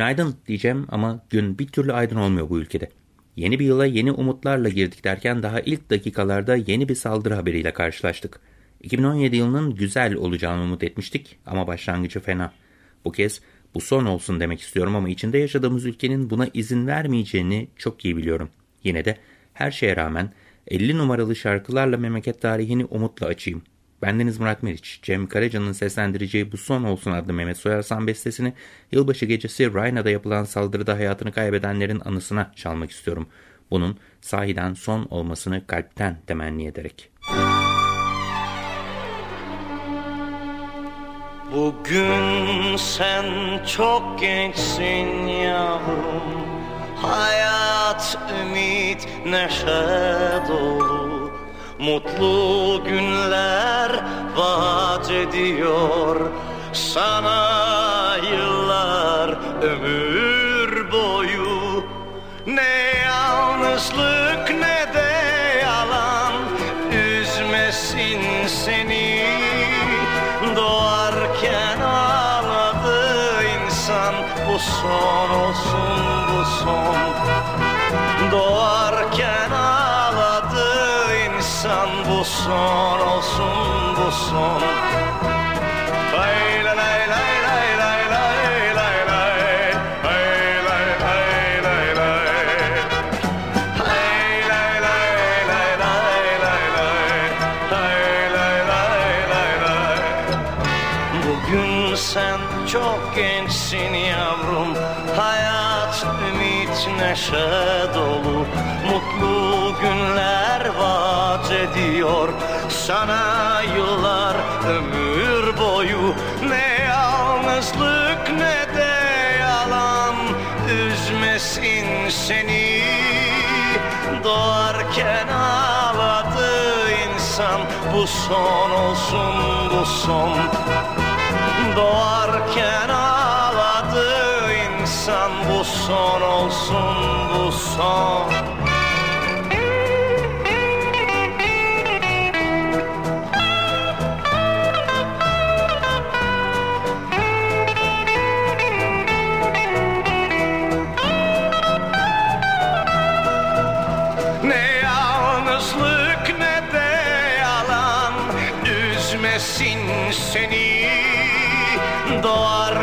Günaydın diyeceğim ama gün bir türlü aydın olmuyor bu ülkede. Yeni bir yıla yeni umutlarla girdik derken daha ilk dakikalarda yeni bir saldırı haberiyle karşılaştık. 2017 yılının güzel olacağını umut etmiştik ama başlangıcı fena. Bu kez bu son olsun demek istiyorum ama içinde yaşadığımız ülkenin buna izin vermeyeceğini çok iyi biliyorum. Yine de her şeye rağmen 50 numaralı şarkılarla memleket tarihini umutla açayım. Bendeniz Murat Meriç, Cem Karaca'nın seslendireceği Bu Son Olsun adlı Mehmet Soyarsan bestesini yılbaşı gecesi Ryana'da yapılan saldırıda hayatını kaybedenlerin anısına çalmak istiyorum. Bunun sahiden son olmasını kalpten temenni ederek. Bugün sen çok gençsin yavrum Hayat, ümit, neşe dolu Mutlu günler vaat ediyor. Sana yıllar ömür boyu. Ne yalnızlık ne de yalan. Üzmesin seni. Doğarken ağladı insan. Bu son olsun bu son son olsun bu son Lay lay lay lay lay lay lay Bugün sen çok gençsin yavrum Hayat ümit neşe dolu Mutlu günler ediyor. Sana yıllar ömür boyu Ne yalnızlık ne de yalan Üzmesin seni. Doğarken ağladı insan Bu son olsun bu son. Doğarken ağladı insan Bu son olsun bu son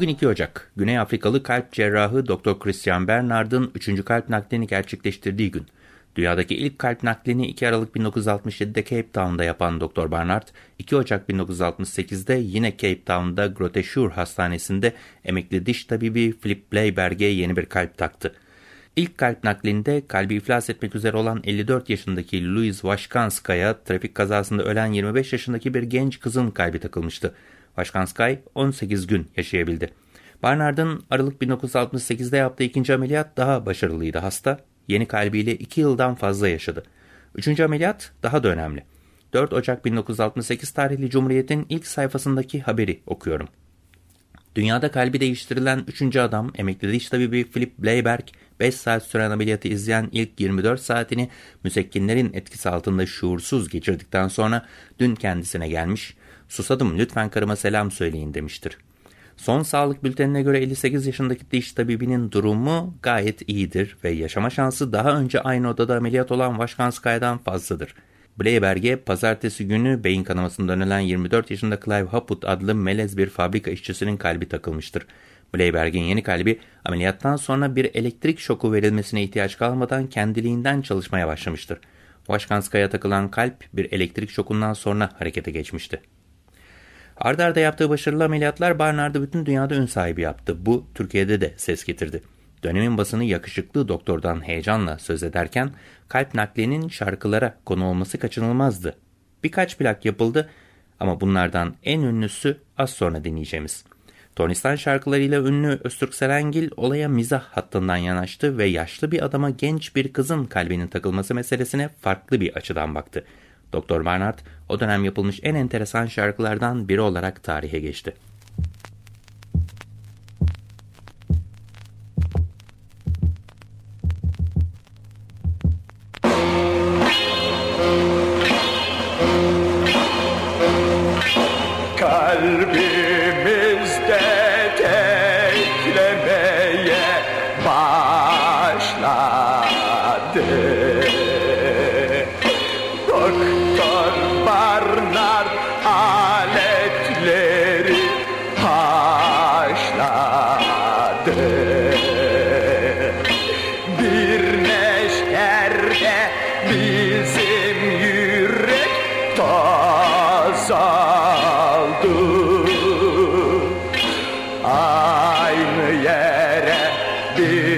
Bugün 2 Ocak, Güney Afrikalı kalp cerrahı Dr. Christian Bernard'ın 3. kalp naklini gerçekleştirdiği gün. Dünyadaki ilk kalp naklini 2 Aralık 1967'de Cape Town'da yapan Dr. Bernard, 2 Ocak 1968'de yine Cape Town'da Groteshure Hastanesi'nde emekli diş tabibi Philip Bleiberg'e yeni bir kalp taktı. İlk kalp naklinde kalbi iflas etmek üzere olan 54 yaşındaki Louis Vashkanskaya trafik kazasında ölen 25 yaşındaki bir genç kızın kalbi takılmıştı. Vashkanskay 18 gün yaşayabildi. Barnard'ın Aralık 1968'de yaptığı ikinci ameliyat daha başarılıydı. Hasta yeni kalbiyle 2 yıldan fazla yaşadı. Üçüncü ameliyat daha da önemli. 4 Ocak 1968 tarihli Cumhuriyet'in ilk sayfasındaki haberi okuyorum. Dünyada kalbi değiştirilen 3. adam emekli diş tabibi Philip Bleiberg 5 saat süren ameliyatı izleyen ilk 24 saatini müsekkinlerin etkisi altında şuursuz geçirdikten sonra dün kendisine gelmiş, susadım lütfen karıma selam söyleyin demiştir. Son sağlık bültenine göre 58 yaşındaki diş tabibinin durumu gayet iyidir ve yaşama şansı daha önce aynı odada ameliyat olan Vaşkanskaya'dan fazladır. Bleiberg'e pazartesi günü beyin kanamasından ölen 24 yaşında Clive Haput adlı melez bir fabrika işçisinin kalbi takılmıştır. Bleiberg'in yeni kalbi ameliyattan sonra bir elektrik şoku verilmesine ihtiyaç kalmadan kendiliğinden çalışmaya başlamıştır. Vaşkanskaya takılan kalp bir elektrik şokundan sonra harekete geçmişti. Arda arda yaptığı başarılı ameliyatlar Barnard'ı bütün dünyada ün sahibi yaptı. Bu Türkiye'de de ses getirdi. Dönemin basını yakışıklı doktordan heyecanla söz ederken kalp naklinin şarkılara konu olması kaçınılmazdı. Birkaç plak yapıldı ama bunlardan en ünlüsü az sonra dinleyeceğimiz. Tornistan şarkılarıyla ünlü Öztürk Serengil olaya mizah hattından yanaştı ve yaşlı bir adama genç bir kızın kalbinin takılması meselesine farklı bir açıdan baktı. Doktor Barnard o dönem yapılmış en enteresan şarkılardan biri olarak tarihe geçti.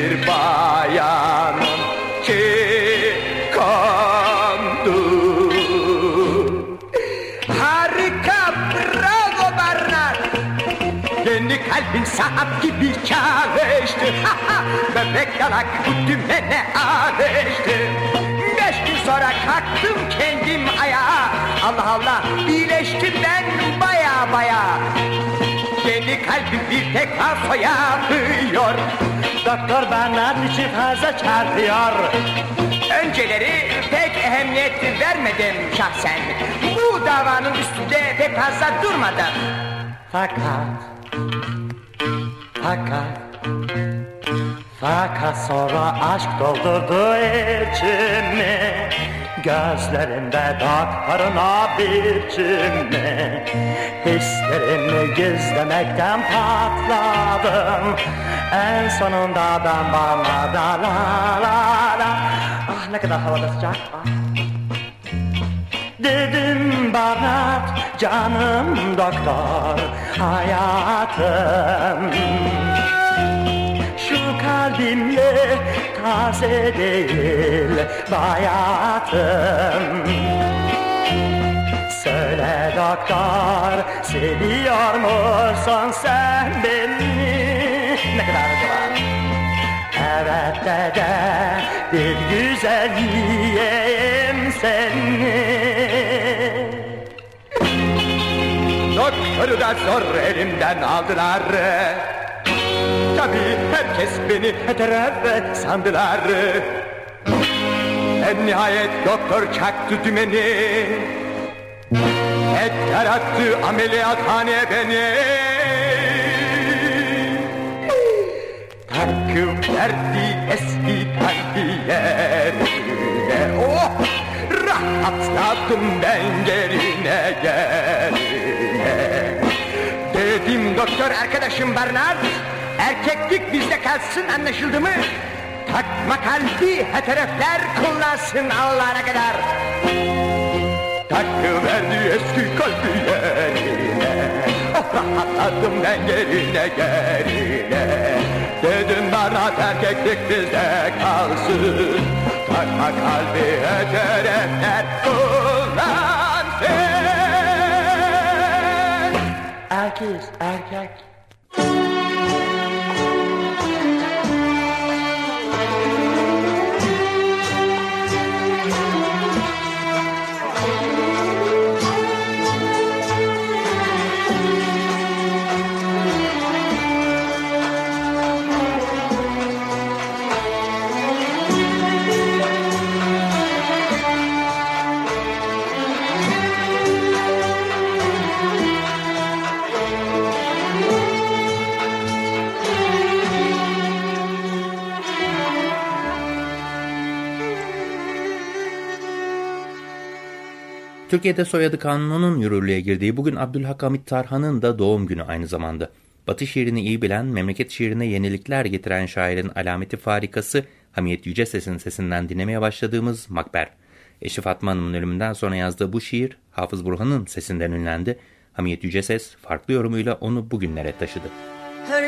Bir bayanın ki kondu Harika bravo Barnard Yeni kalbin saat gibi çalıştı Bebek yalak bu dümene alıştı Beş gün sonra kalktım kendim ayağa Allah Allah iyileştim ben baya baya. Yeni kalbim bir tekrar yapıyor Doktor Bernard içi fazla çarpıyor. Önceleri pek ehemmiyet vermedim şahsen. Bu davanın üstünde pek fazla durmadım. Fakat Fakat Fakat sonra aşk doldurdu içimi Gözlerimde doktoruna biçimi Hislerimi gizlemekten patladım. En sonunda ben bana da la la la. Ah ne kadar havada sıcak. Ah. Dedim bana canım doktor hayatım Kalbimle taze değil bayatım. Söyle doktor seviyor musun sen beni? Ne kadar acaba? Evet dede bir güzel yiyeyim seni. Doktoru da zor elimden aldılar Tabii herkes beni heteref sandılar. En nihayet doktor çaktı dümeni. Etler attı ameliyathaneye beni. Takım verdi eski kalbi yerine Oh! Rahatladım ben gerine gerine Dedim doktor arkadaşım Bernard Erkeklik bizde kalsın anlaşıldı mı? Takma kalbi heterefler kullansın Allah'ına kadar. Takı verdi eski kalbi yerine. Oh rahatladım ben gerine gerine Dedim Bernard erkeklik bizde kalsın. Takma kalbi heterefler kullansın. Erkek, erkek Türkiye'de soyadı kanununun yürürlüğe girdiği bugün Abdülhak Hamit Tarhan'ın da doğum günü aynı zamanda. Batı şiirini iyi bilen, memleket şiirine yenilikler getiren şairin alameti farikası Hamiyet Yüceses'in sesinden dinlemeye başladığımız Makber. Eşi Fatma Hanım'ın ölümünden sonra yazdığı bu şiir Hafız Burhan'ın sesinden ünlendi. Hamiyet Yüceses farklı yorumuyla onu bugünlere taşıdı. Her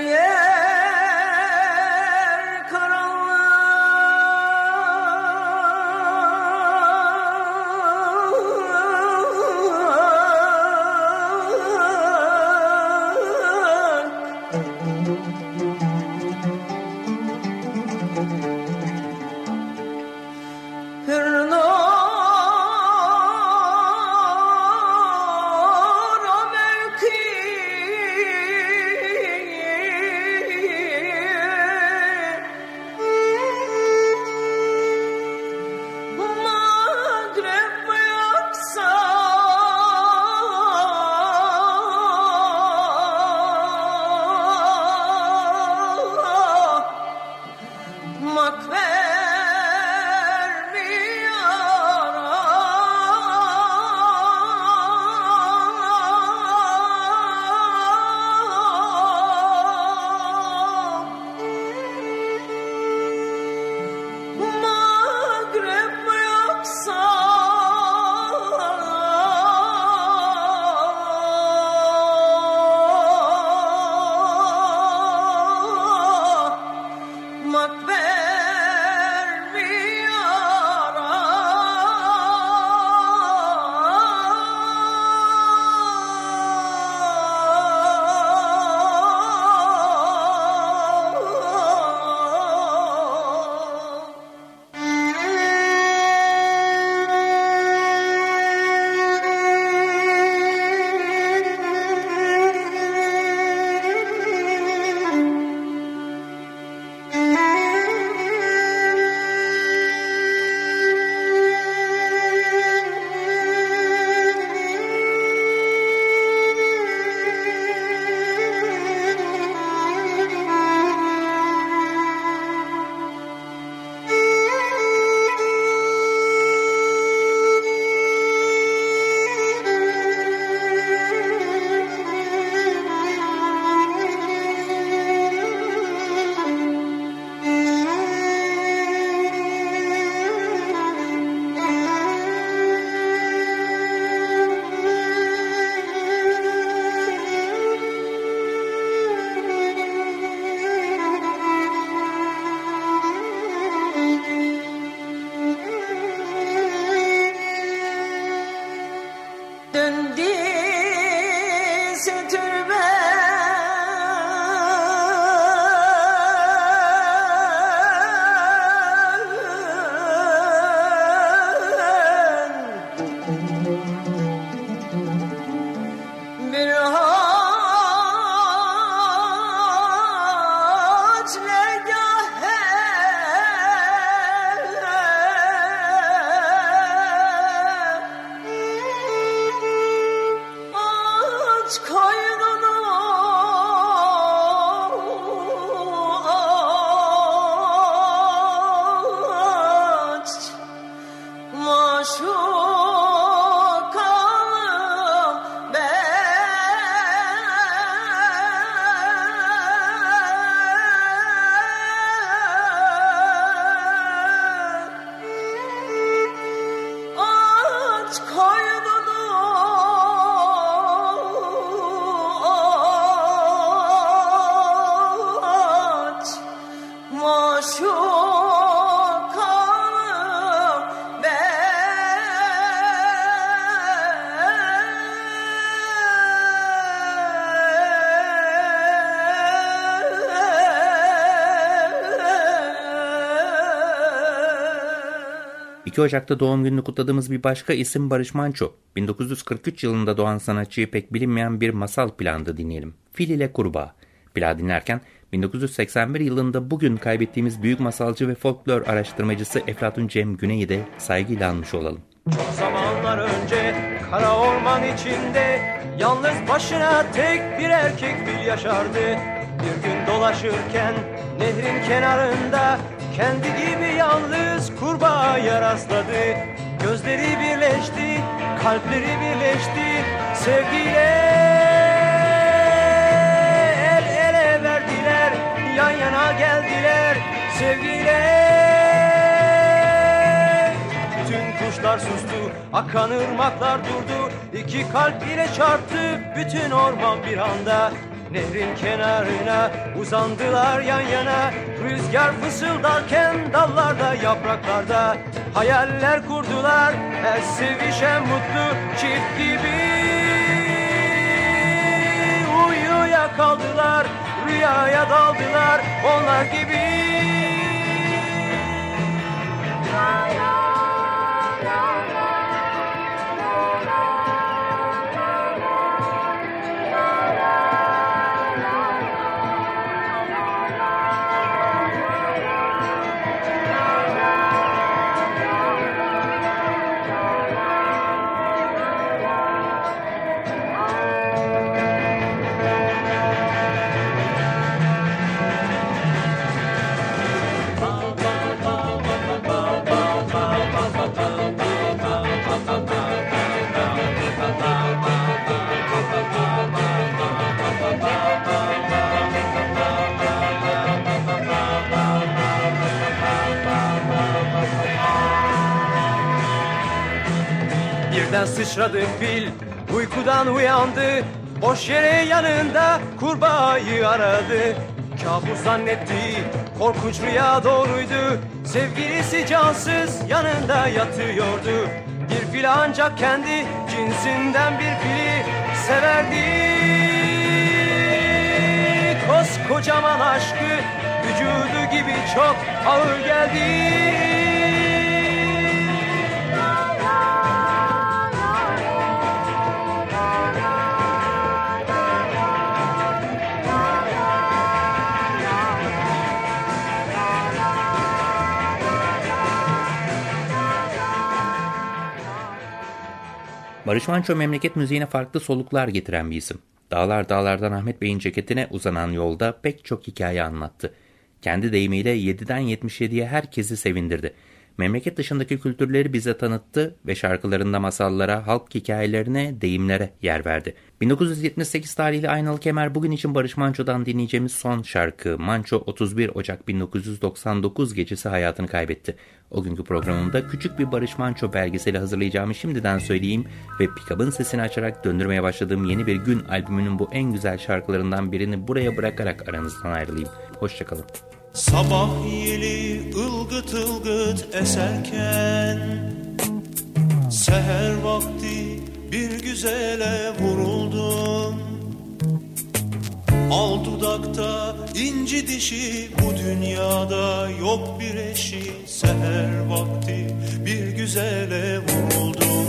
yer ...2 Ocak'ta doğum gününü kutladığımız bir başka isim Barış Manço. 1943 yılında doğan sanatçıyı pek bilinmeyen bir masal plandı dinleyelim. Fil ile Kurbağa. Plağı dinlerken 1981 yılında bugün kaybettiğimiz büyük masalcı ve folklor araştırmacısı Eflatun Cem Güney'i de saygıyla anmış olalım. Zamanlar önce kara orman içinde Yalnız başına tek bir erkek fil yaşardı Bir gün dolaşırken nehrin kenarında Kendi gibi yalnız kurbağaya rastladı. Gözleri birleşti, kalpleri birleşti. Sevgiyle el ele verdiler Yan yana geldiler. Sevgiyle Bütün kuşlar sustu, akan ırmaklar durdu. İki kalp ile çarptı bütün orman bir anda Nehrin kenarına uzandılar yan yana. Rüzgar fısıldarken dallarda yapraklarda Hayaller kurdular. Her sevişen mutlu çift gibi Uyuya kaldılar. Rüyaya daldılar onlar gibi Birden sıçradı fil uykudan uyandı. Boş yere yanında kurbağayı aradı. Kabus zannetti korkunç rüya doğruydu. Sevgilisi cansız yanında yatıyordu. Bir fil ancak kendi cinsinden bir fili severdi. Koskocaman aşkı vücudu gibi çok ağır geldi Barış Manço memleket müziğine farklı soluklar getiren bir isim. Dağlar dağlardan Ahmet Bey'in ceketine uzanan yolda pek çok hikaye anlattı. Kendi deyimiyle 7'den 77'ye herkesi sevindirdi. Memleket dışındaki kültürleri bize tanıttı ve şarkılarında masallara, halk hikayelerine, deyimlere yer verdi. 1978 tarihli Aynalı Kemer bugün için Barış Manço'dan dinleyeceğimiz son şarkı. Manço 31 Ocak 1999 gecesi hayatını kaybetti. O günkü programımda küçük bir Barış Manço belgeseli hazırlayacağımı şimdiden söyleyeyim ve Pikab'ın sesini açarak döndürmeye başladığım yeni bir gün albümünün bu en güzel şarkılarından birini buraya bırakarak aranızdan ayrılayım. Hoşçakalın. Sabah yeli ılgıt ılgıt eserken Seher vakti bir güzele vuruldum. Al dudakta inci dişi bu dünyada yok bir eşi. Seher vakti bir güzele vuruldum.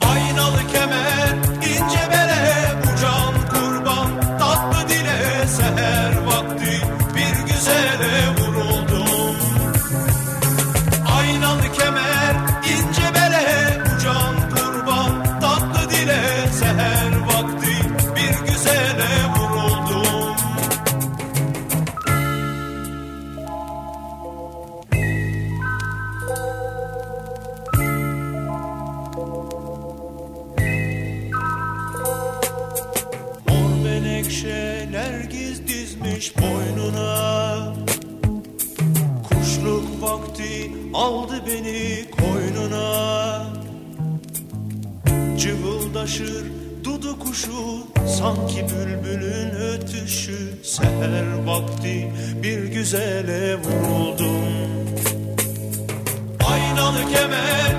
Aynalı aldı beni koynuna. Cıvıldaşır dudu kuşu Sanki bülbülün ötüşü. Seher vakti bir güzele vuruldum. Aynalı kemer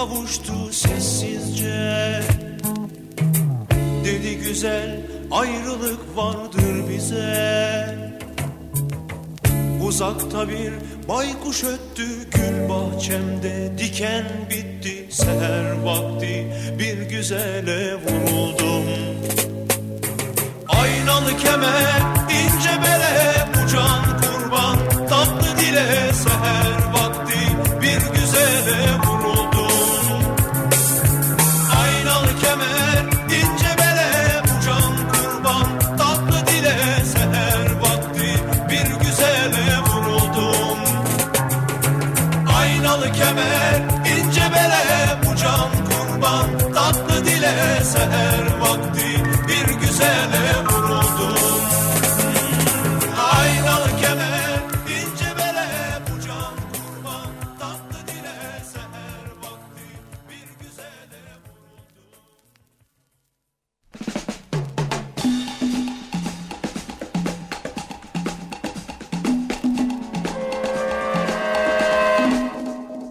kavuştu sessizce. Dedi güzel, ayrılık vardır bize. Uzakta bir baykuş öttü Gül bahçemde. Diken bitti Seher vakti. Bir güzele vuruldum. Aynalı kemer